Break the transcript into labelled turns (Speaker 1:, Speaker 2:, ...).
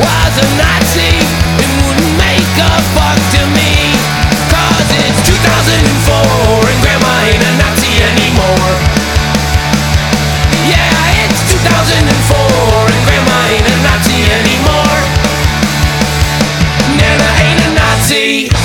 Speaker 1: was a Nazi It wouldn't make a fuck to it's 2004 and grandma ain't a Nazi anymore. Yeah, it's 2004 and grandma ain't a Nazi anymore. Nana ain't a Nazi.